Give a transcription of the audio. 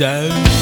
sound.